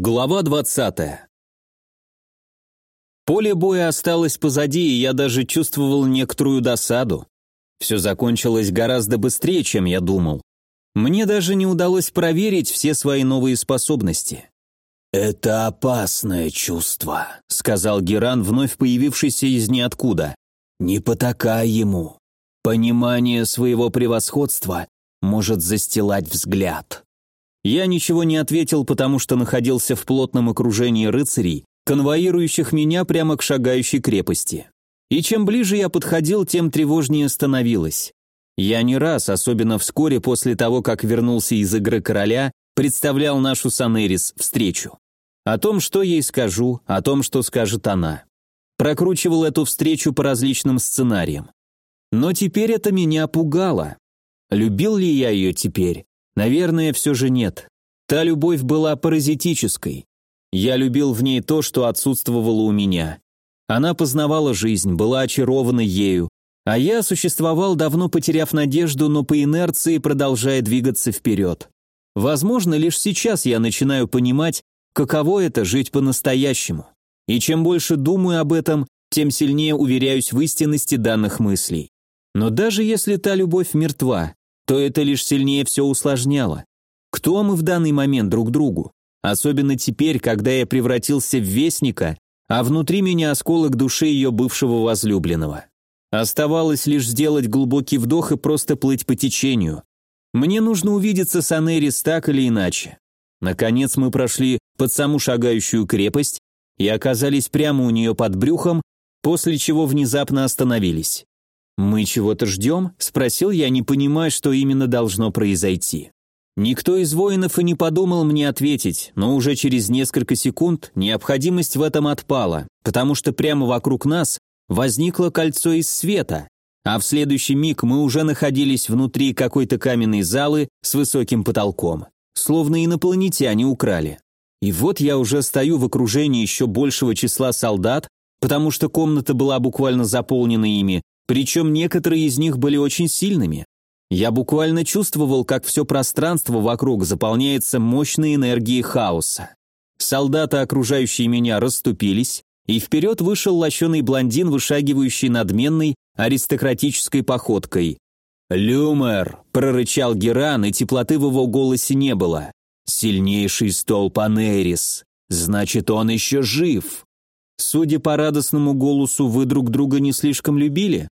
Глава 20. Поле боя осталось позади, и я даже чувствовал некоторую досаду. Все закончилось гораздо быстрее, чем я думал. Мне даже не удалось проверить все свои новые способности. «Это опасное чувство», — сказал Геран, вновь появившийся из ниоткуда. «Не потакай ему. Понимание своего превосходства может застилать взгляд». Я ничего не ответил, потому что находился в плотном окружении рыцарей, конвоирующих меня прямо к шагающей крепости. И чем ближе я подходил, тем тревожнее становилось. Я не раз, особенно вскоре после того, как вернулся из игры короля, представлял нашу Санерис встречу. О том, что ей скажу, о том, что скажет она. Прокручивал эту встречу по различным сценариям. Но теперь это меня пугало. Любил ли я ее теперь? Наверное, все же нет. Та любовь была паразитической. Я любил в ней то, что отсутствовало у меня. Она познавала жизнь, была очарована ею, а я существовал, давно потеряв надежду, но по инерции продолжая двигаться вперед. Возможно, лишь сейчас я начинаю понимать, каково это жить по-настоящему. И чем больше думаю об этом, тем сильнее уверяюсь в истинности данных мыслей. Но даже если та любовь мертва, то это лишь сильнее все усложняло. Кто мы в данный момент друг другу? Особенно теперь, когда я превратился в вестника, а внутри меня осколок души ее бывшего возлюбленного. Оставалось лишь сделать глубокий вдох и просто плыть по течению. Мне нужно увидеться с Анерис так или иначе. Наконец мы прошли под саму шагающую крепость и оказались прямо у нее под брюхом, после чего внезапно остановились. «Мы чего-то ждем?» – спросил я, не понимая, что именно должно произойти. Никто из воинов и не подумал мне ответить, но уже через несколько секунд необходимость в этом отпала, потому что прямо вокруг нас возникло кольцо из света, а в следующий миг мы уже находились внутри какой-то каменной залы с высоким потолком, словно инопланетяне украли. И вот я уже стою в окружении еще большего числа солдат, потому что комната была буквально заполнена ими, причем некоторые из них были очень сильными. Я буквально чувствовал, как все пространство вокруг заполняется мощной энергией хаоса. Солдаты, окружающие меня, расступились, и вперед вышел лощеный блондин, вышагивающий надменной аристократической походкой. «Люмер!» – прорычал Геран, и теплоты в его голосе не было. «Сильнейший столб Анерис! Значит, он еще жив!» Судя по радостному голосу, вы друг друга не слишком любили?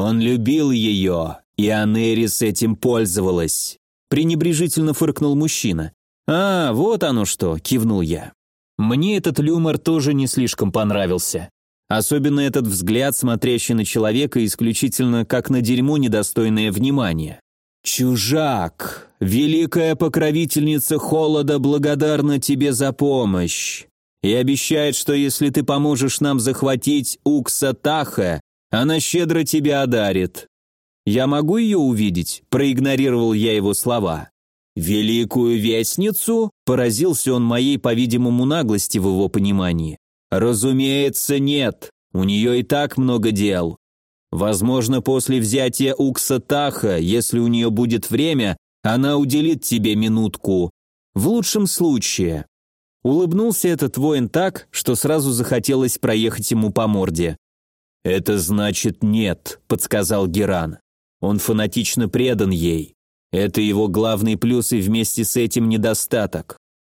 Он любил ее, и Анерис этим пользовалась. Пренебрежительно фыркнул мужчина. «А, вот оно что», — кивнул я. Мне этот люмор тоже не слишком понравился. Особенно этот взгляд, смотрящий на человека исключительно как на дерьмо, недостойное внимания. «Чужак, великая покровительница холода благодарна тебе за помощь и обещает, что если ты поможешь нам захватить Укса Таха, она щедро тебя одарит. Я могу ее увидеть? Проигнорировал я его слова. Великую вестницу? Поразился он моей, по-видимому, наглости в его понимании. Разумеется, нет. У нее и так много дел. Возможно, после взятия Укса Таха, если у нее будет время, она уделит тебе минутку. В лучшем случае. Улыбнулся этот воин так, что сразу захотелось проехать ему по морде. «Это значит нет», — подсказал Геран. «Он фанатично предан ей. Это его главный плюс и вместе с этим недостаток.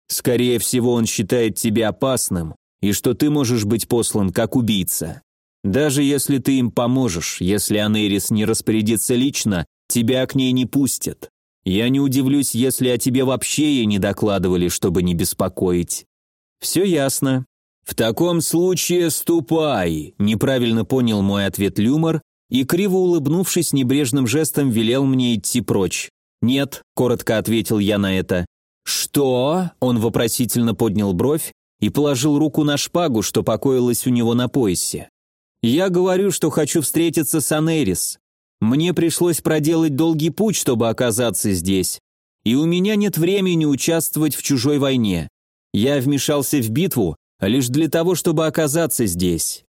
Скорее всего, он считает тебя опасным, и что ты можешь быть послан как убийца. Даже если ты им поможешь, если Анерис не распорядится лично, тебя к ней не пустят. Я не удивлюсь, если о тебе вообще ей не докладывали, чтобы не беспокоить. Все ясно. «В таком случае ступай», – неправильно понял мой ответ Люмор и, криво улыбнувшись, небрежным жестом велел мне идти прочь. «Нет», – коротко ответил я на это. «Что?» – он вопросительно поднял бровь и положил руку на шпагу, что покоилась у него на поясе. «Я говорю, что хочу встретиться с Анерис. Мне пришлось проделать долгий путь, чтобы оказаться здесь, и у меня нет времени участвовать в чужой войне. Я вмешался в битву, лишь для того, чтобы оказаться здесь.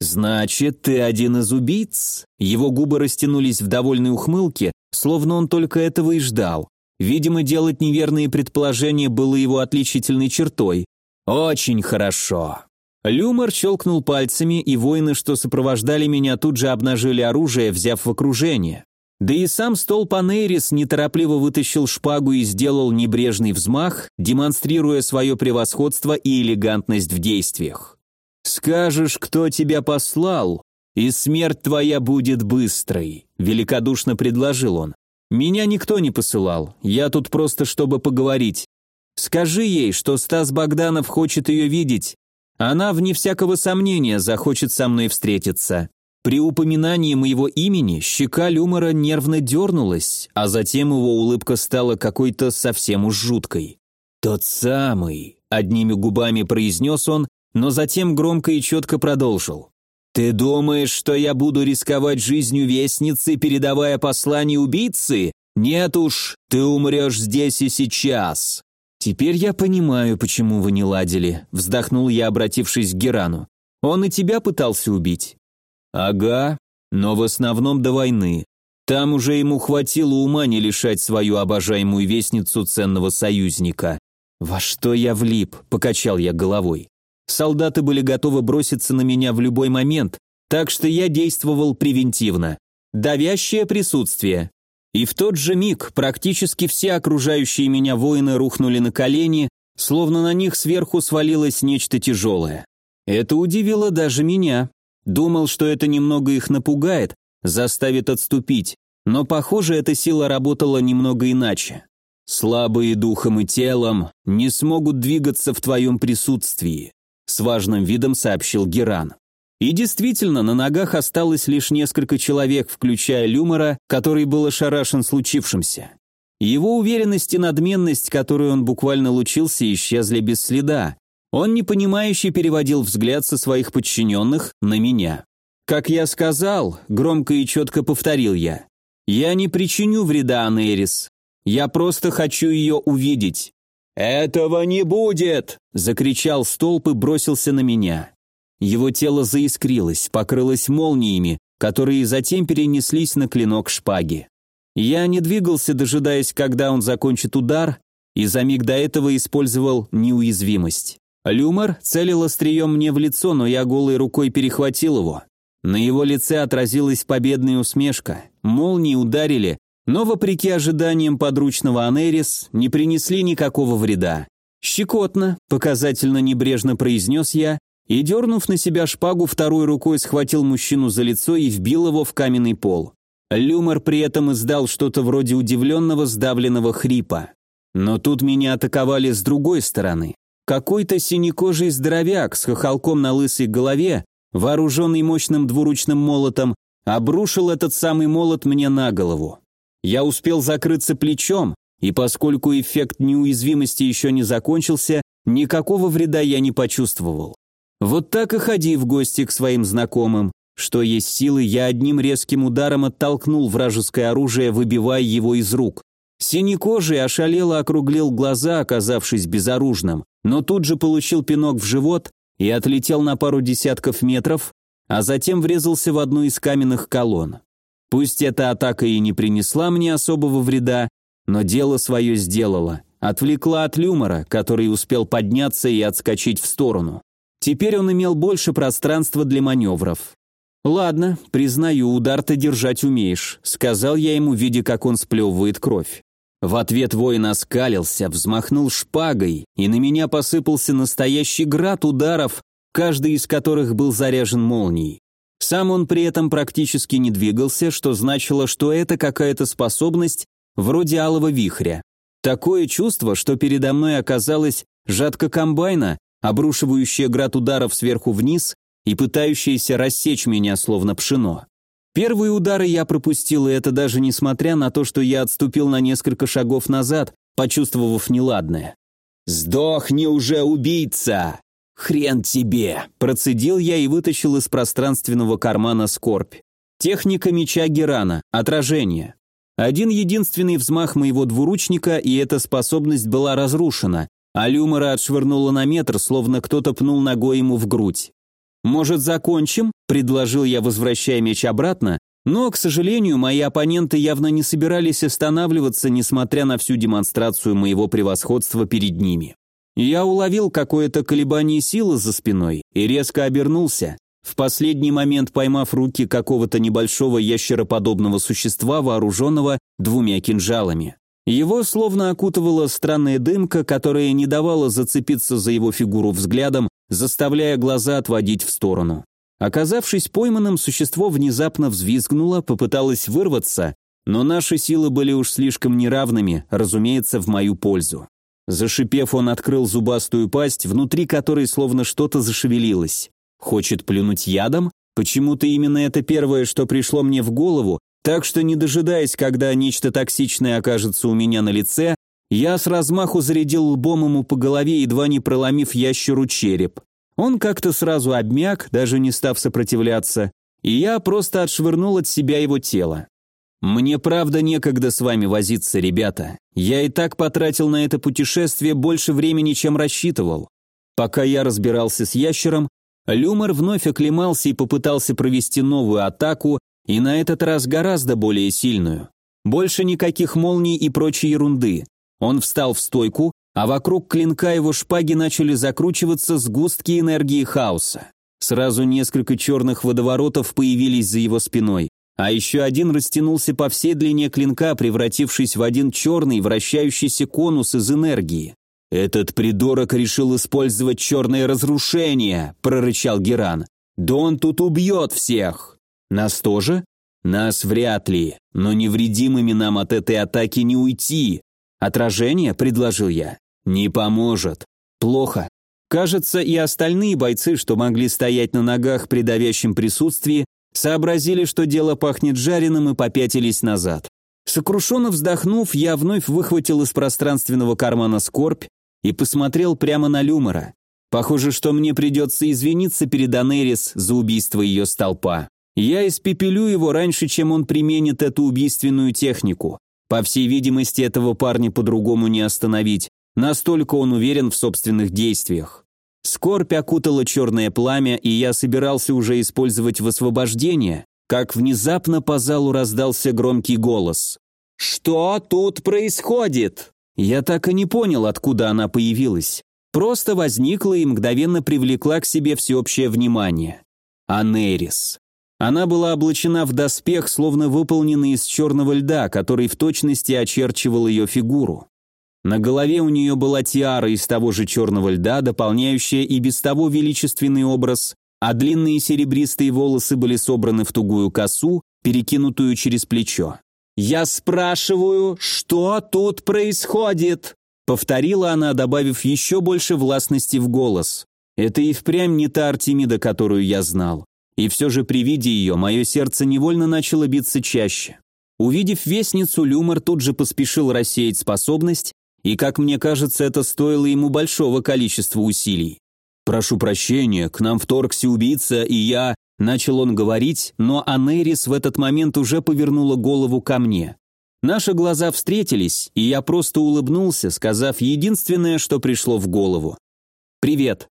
Значит, ты один из убийц? Его губы растянулись в довольной ухмылке, словно он только этого и ждал. Видимо, делать неверные предположения было его отличительной чертой. Очень хорошо. Люмор щелкнул пальцами, и воины, что сопровождали меня, тут же обнажили оружие, взяв в окружение. Да и сам стол Панейрис неторопливо вытащил шпагу и сделал небрежный взмах, демонстрируя свое превосходство и элегантность в действиях. «Скажешь, кто тебя послал, и смерть твоя будет быстрой», — великодушно предложил он. «Меня никто не посылал, я тут просто чтобы поговорить. Скажи ей, что Стас Богданов хочет ее видеть, она, вне всякого сомнения, захочет со мной встретиться. При упоминании моего имени щека Люмора нервно дернулась, а затем его улыбка стала какой-то совсем уж жуткой. «Тот самый», — одними губами произнес он, но затем громко и четко продолжил. «Ты думаешь, что я буду рисковать жизнью вестницы, передавая послание убийцы? Нет уж, ты умрешь здесь и сейчас. «Теперь я понимаю, почему вы не ладили», — вздохнул я, обратившись к Герану. «Он и тебя пытался убить». «Ага, но в основном до войны. Там уже ему хватило ума не лишать свою обожаемую вестницу ценного союзника». «Во что я влип?» — покачал я головой. «Солдаты были готовы броситься на меня в любой момент, так что я действовал превентивно. Давящее присутствие. И в тот же миг практически все окружающие меня воины рухнули на колени, словно на них сверху свалилось нечто тяжелое. Это удивило даже меня. Думал, что это немного их напугает, заставит отступить, но, похоже, эта сила работала немного иначе. Слабые духом и телом не смогут двигаться в твоем присутствии, с важным видом сообщил Геран. И действительно, на ногах осталось лишь несколько человек, включая Люмора, который был ошарашен случившимся. Его уверенность и надменность, которую он буквально лучился, исчезли без следа. Он непонимающе переводил взгляд со своих подчиненных на меня. «Как я сказал», — громко и четко повторил я, — «я не причиню вреда Анерис. Я просто хочу ее увидеть». «Этого не будет!» — закричал столб и бросился на меня. Его тело заискрилось, покрылось молниями, которые затем перенеслись на клинок шпаги. Я не двигался, дожидаясь, когда он закончит удар, и за миг до этого использовал неуязвимость. Люмор целил острием мне в лицо, но я голой рукой перехватил его. На его лице отразилась победная усмешка. Молнии ударили, но, вопреки ожиданиям подручного Анерис, не принесли никакого вреда. «Щекотно», — показательно небрежно произнес я и, дернув на себя шпагу, второй рукой схватил мужчину за лицо и вбил его в каменный пол. Люмор при этом издал что-то вроде удивленного сдавленного хрипа. Но тут меня атаковали с другой стороны. Какой-то синекожий здоровяк с хохолком на лысой голове, вооруженный мощным двуручным молотом, обрушил этот самый молот мне на голову. Я успел закрыться плечом, и поскольку эффект неуязвимости еще не закончился, никакого вреда я не почувствовал. Вот так и ходи в гости к своим знакомым. Что есть силы, я одним резким ударом оттолкнул вражеское оружие, выбивая его из рук. Синекожий ошалело округлил глаза, оказавшись безоружным, но тут же получил пинок в живот и отлетел на пару десятков метров, а затем врезался в одну из каменных колонн. Пусть эта атака и не принесла мне особого вреда, но дело свое сделала, отвлекла от люмора, который успел подняться и отскочить в сторону. Теперь он имел больше пространства для маневров. «Ладно, признаю, удар ты держать умеешь», — сказал я ему, видя, как он сплевывает кровь. В ответ воин оскалился, взмахнул шпагой, и на меня посыпался настоящий град ударов, каждый из которых был заряжен молнией. Сам он при этом практически не двигался, что значило, что это какая-то способность вроде алого вихря. Такое чувство, что передо мной оказалась жатка комбайна, обрушивающая град ударов сверху вниз и пытающаяся рассечь меня словно пшено. Первые удары я пропустил, и это даже несмотря на то, что я отступил на несколько шагов назад, почувствовав неладное. «Сдохни уже, убийца!» «Хрен тебе!» – процедил я и вытащил из пространственного кармана скорбь. Техника меча Герана, отражение. Один единственный взмах моего двуручника, и эта способность была разрушена, а Люмора отшвырнуло на метр, словно кто-то пнул ногой ему в грудь. «Может, закончим?» – предложил я, возвращая меч обратно, но, к сожалению, мои оппоненты явно не собирались останавливаться, несмотря на всю демонстрацию моего превосходства перед ними. Я уловил какое-то колебание силы за спиной и резко обернулся, в последний момент поймав руки какого-то небольшого ящероподобного существа, вооруженного двумя кинжалами. Его словно окутывала странная дымка, которая не давала зацепиться за его фигуру взглядом, заставляя глаза отводить в сторону. Оказавшись пойманным, существо внезапно взвизгнуло, попыталось вырваться, но наши силы были уж слишком неравными, разумеется, в мою пользу. Зашипев, он открыл зубастую пасть, внутри которой словно что-то зашевелилось. Хочет плюнуть ядом? Почему-то именно это первое, что пришло мне в голову, так что, не дожидаясь, когда нечто токсичное окажется у меня на лице, я с размаху зарядил лбом ему по голове, едва не проломив ящеру череп. Он как-то сразу обмяк, даже не став сопротивляться, и я просто отшвырнул от себя его тело. «Мне правда некогда с вами возиться, ребята. Я и так потратил на это путешествие больше времени, чем рассчитывал. Пока я разбирался с ящером, Люмор вновь оклемался и попытался провести новую атаку, и на этот раз гораздо более сильную. Больше никаких молний и прочей ерунды. Он встал в стойку, а вокруг клинка его шпаги начали закручиваться сгустки энергии хаоса. Сразу несколько черных водоворотов появились за его спиной а еще один растянулся по всей длине клинка, превратившись в один черный вращающийся конус из энергии. «Этот придурок решил использовать черное разрушение», – прорычал Геран. «Да он тут убьет всех!» «Нас тоже?» «Нас вряд ли, но невредимыми нам от этой атаки не уйти». «Отражение?» – предложил я. «Не поможет». «Плохо. Кажется, и остальные бойцы, что могли стоять на ногах при давящем присутствии, Сообразили, что дело пахнет жареным и попятились назад. Сокрушенно вздохнув, я вновь выхватил из пространственного кармана скорбь и посмотрел прямо на Люмора. Похоже, что мне придется извиниться перед Анерис за убийство ее столпа. Я испепелю его раньше, чем он применит эту убийственную технику. По всей видимости, этого парня по-другому не остановить. Настолько он уверен в собственных действиях. Скорбь окутала черное пламя, и я собирался уже использовать высвобождение, как внезапно по залу раздался громкий голос. «Что тут происходит?» Я так и не понял, откуда она появилась. Просто возникла и мгновенно привлекла к себе всеобщее внимание. Анерис. Она была облачена в доспех, словно выполненный из черного льда, который в точности очерчивал ее фигуру. На голове у нее была тиара из того же черного льда, дополняющая и без того величественный образ, а длинные серебристые волосы были собраны в тугую косу, перекинутую через плечо. «Я спрашиваю, что тут происходит?» Повторила она, добавив еще больше властности в голос. Это и впрямь не та Артемида, которую я знал. И все же при виде ее мое сердце невольно начало биться чаще. Увидев вестницу, Люмор тут же поспешил рассеять способность и, как мне кажется, это стоило ему большого количества усилий. «Прошу прощения, к нам вторгся убийца, и я...» Начал он говорить, но Анерис в этот момент уже повернула голову ко мне. Наши глаза встретились, и я просто улыбнулся, сказав единственное, что пришло в голову. «Привет».